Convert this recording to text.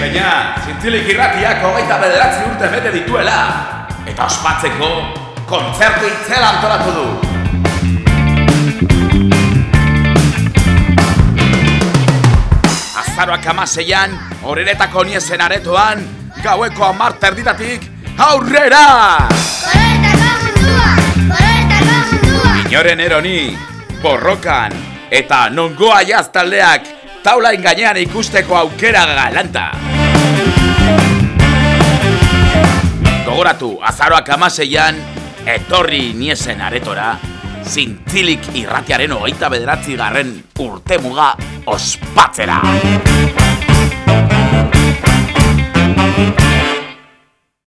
Zintzilik irratiak hogeita bederatzi urte bete dituela Eta ospatzeko kontzertu itzela antolatu du Azaroak amaseian, horretako niezen aretoan Gaueko amar terditatik, aurrera! Koloretako mundua! Koloretako mundua! Inoren eroni, borrokan eta nongoa jaztaldeak taulain gainean ikusteko aukera galanta. Gogoratu, azaroak amaseian, etorri niesen aretora, zintzilik irratiaren hogeita bederatzi garren urtemuga ospatzera.